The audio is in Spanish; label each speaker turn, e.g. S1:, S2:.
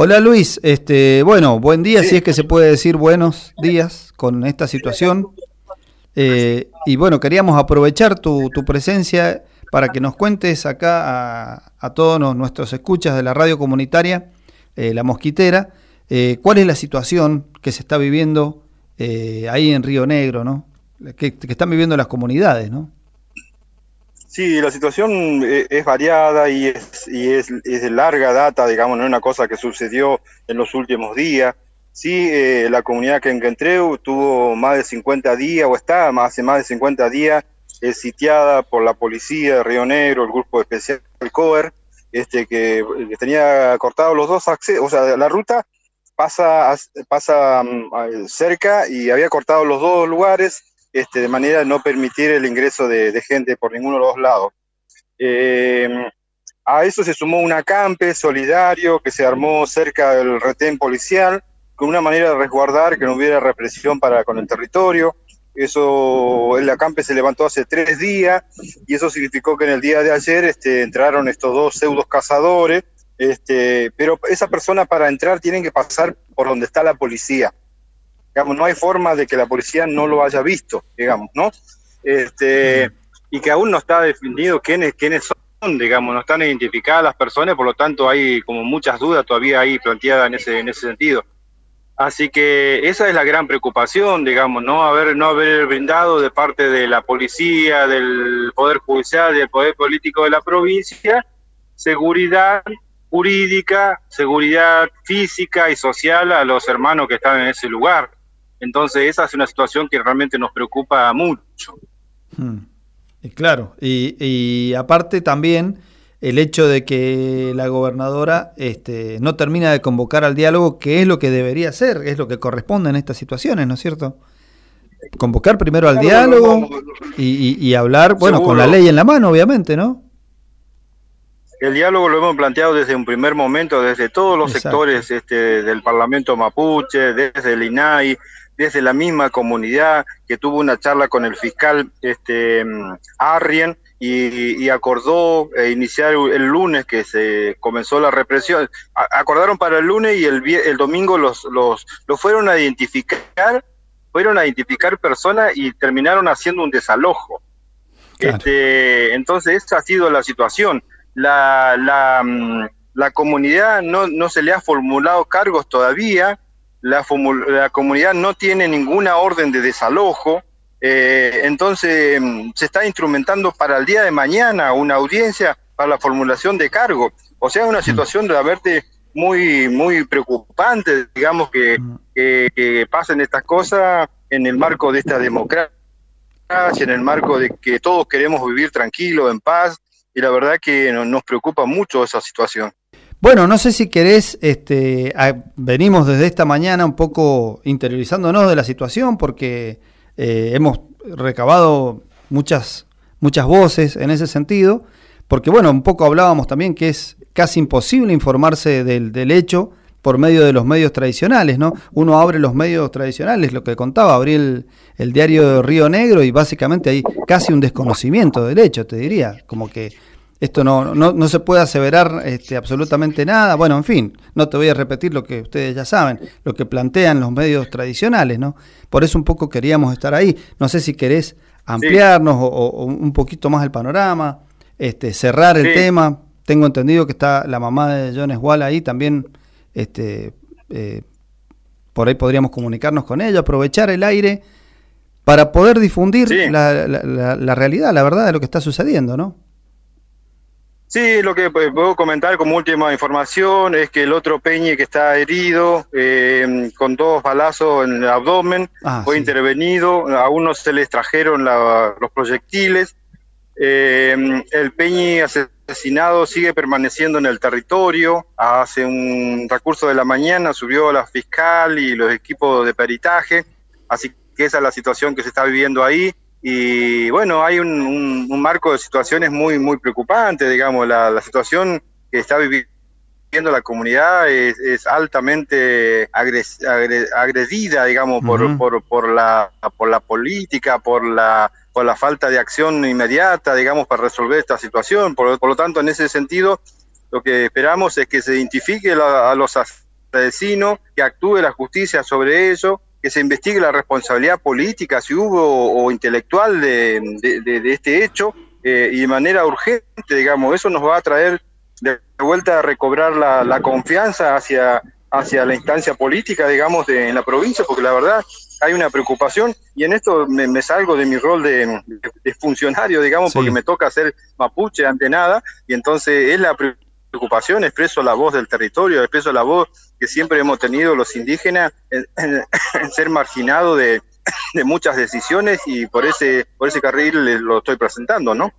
S1: Hola Luis, este, bueno, buen día, si es que se puede decir buenos días con esta situación. Eh, y bueno, queríamos aprovechar tu, presencia para que nos cuentes acá a, todos nuestros escuchas de la radio comunitaria, eh, La Mosquitera, eh, cuál es la situación que se está viviendo ahí en Río Negro, ¿no? Que, que, están viviendo las comunidades, ¿no?
S2: Sí, la situación es variada y es, y es, de larga data, digamos, no es una cosa que sucedió en los últimos días. Sí, eh, la comunidad que Quenquentreu tuvo más de 50 días, o está hace más de 50 días, es sitiada por la policía de Río Negro, el grupo especial COER, este, que, tenía cortados los dos accesos, o sea, la ruta pasa, pasa mm, cerca y había cortado los dos lugares este, de manera de no permitir el ingreso de, gente por ninguno de los dos lados. Eh, a eso se sumó un acampe solidario que se armó cerca del retén policial, con una manera de resguardar que no hubiera represión para con el territorio. Eso, el acampe se levantó hace tres días y eso significó que en el día de ayer este, entraron estos dos pseudos cazadores, este, pero esa persona para entrar tienen que pasar por donde está la policía. Digamos, no hay forma de que la policía no lo haya visto, digamos, ¿no? Este, y que aún no está definido quiénes, quiénes son, digamos, no están identificadas las personas, por lo tanto hay como muchas dudas todavía ahí planteadas en ese, en ese sentido. Así que esa es la gran preocupación, digamos, no haber, no haber brindado de parte de la policía, del Poder Judicial, del Poder Político de la provincia, seguridad jurídica, seguridad física y social a los hermanos que están en ese lugar. Entonces esa es una situación que realmente nos preocupa mucho.
S1: Hmm. Claro, y, y aparte también el hecho de que la gobernadora este, no termina de convocar al diálogo, que es lo que debería ser, es lo que corresponde en estas situaciones, ¿no es cierto? Convocar primero al diálogo y, hablar, bueno, con la ley en la mano, obviamente, ¿no?
S2: El diálogo lo hemos planteado desde un primer momento, desde todos los sectores este, del Parlamento mapuche, desde el INAI, desde la misma comunidad que tuvo una charla con el fiscal este, Arrien, y, acordó eh, iniciar el lunes que se comenzó la represión. acordaron para el lunes y el, el domingo los, los, los fueron a identificar, fueron a identificar personas y terminaron haciendo un desalojo. Este, entonces, esa ha sido la situación. La, la, mm, la comunidad no, no se le ha formulado cargos todavía, la, la comunidad no tiene ninguna orden de desalojo, eh, entonces, mm, se está instrumentando para el día de mañana una audiencia para la formulación de cargo. O sea, es una situación de verte muy, muy preocupante, digamos, que, que, pasen estas cosas en el marco de esta democracia, en el marco de que todos queremos vivir tranquilos, en paz, y la verdad que nos preocupa mucho esa situación.
S1: Bueno, no sé si querés, este, venimos desde esta mañana un poco interiorizándonos de la situación porque eh, hemos recabado muchas, muchas voces en ese sentido, porque bueno, un poco hablábamos también que es casi imposible informarse del, del hecho por medio de los medios tradicionales, ¿no? Uno abre los medios tradicionales, lo que contaba, abrí el, el, diario de Río Negro y básicamente hay casi un desconocimiento del hecho, te diría, como que esto no, no, no se puede aseverar este, absolutamente nada. Bueno, en fin, no te voy a repetir lo que ustedes ya saben, lo que plantean los medios tradicionales, ¿no? Por eso un poco queríamos estar ahí. No sé si querés ampliarnos o, un poquito más el panorama, este, cerrar el tema. Tengo entendido que está la mamá de Jones Wall ahí también. Este, eh, por ahí podríamos comunicarnos con ella, aprovechar el aire para poder difundir la, la, la realidad, la verdad de lo que está sucediendo, ¿no?
S2: Sí, lo que puedo comentar como última información es que el otro Peñe que está herido eh, con dos balazos en el abdomen ah, fue intervenido, a uno se le extrajeron los proyectiles. Eh, el Peñe asesinado sigue permaneciendo en el territorio. Hace un recurso de la mañana subió la fiscal y los equipos de peritaje, así que esa es la situación que se está viviendo ahí. Y bueno, hay un, marco de situaciones muy, muy preocupante, digamos, la, situación que está viviendo la comunidad es, altamente agredida, digamos, por, por, por, la, por la política, por la, por la falta de acción inmediata, digamos, para resolver esta situación. Por, lo tanto, en ese sentido, lo que esperamos es que se identifique a los vecino, que actúe la justicia sobre eso, que se investigue la responsabilidad política, si hubo o intelectual de, este hecho, eh, y de manera urgente, digamos, eso nos va a traer de vuelta a recobrar la, confianza hacia, hacia la instancia política, digamos, de, en la provincia, porque la verdad hay una preocupación y en esto me, salgo de mi rol de, funcionario, digamos, porque me toca ser mapuche ante nada, y entonces es la preocupación, expreso la voz del territorio, expreso la voz que siempre hemos tenido los indígenas en, ser marginados de, de, muchas decisiones y por ese, por ese carril lo estoy presentando, ¿no?